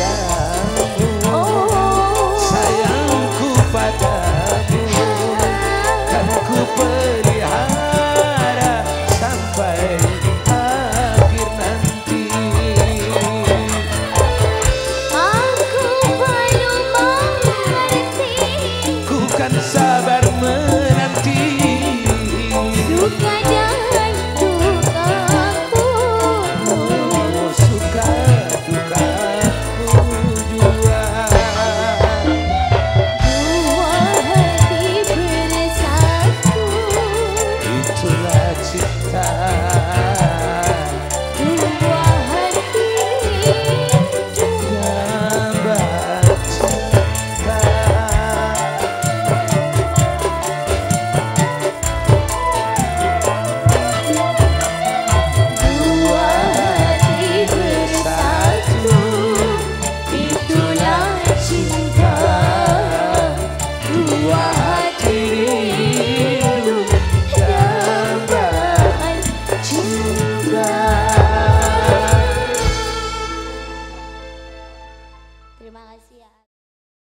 Yeah.